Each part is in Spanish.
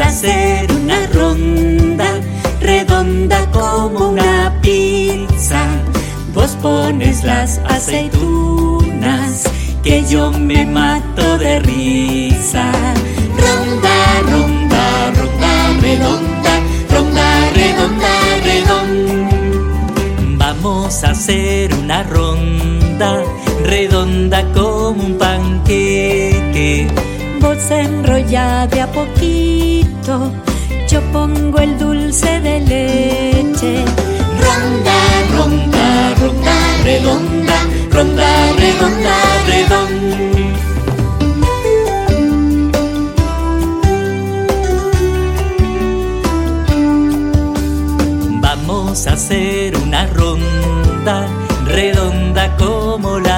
Hacer una ronda redonda como una pizza. Vos pones las aceitunas que yo me mato de risa. Ronda, ronda, ronda redonda, ronda redonda, redonda. Vamos a hacer una ronda redonda como un panqueque Vos enrolla de a poquito, yo pongo el dulce de leche. Ronda, ronda, ronda, redonda, ronda, redonda, redonda. Vamos a hacer una ronda, redonda como la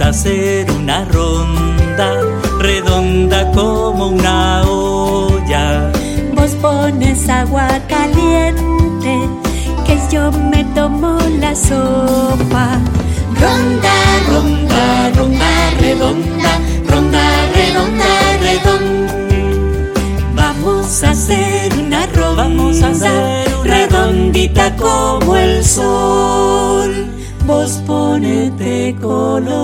Vamos a hacer una ronda, redonda como una olla. Vos pones agua caliente, que yo me tomo la sopa. Ronda, ronda, ronda, redonda, ronda, redonda, redonda. Vamos a hacer una ronda, vamos a hacer una redondita como el sol. Ponete colorado,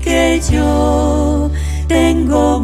que yo tengo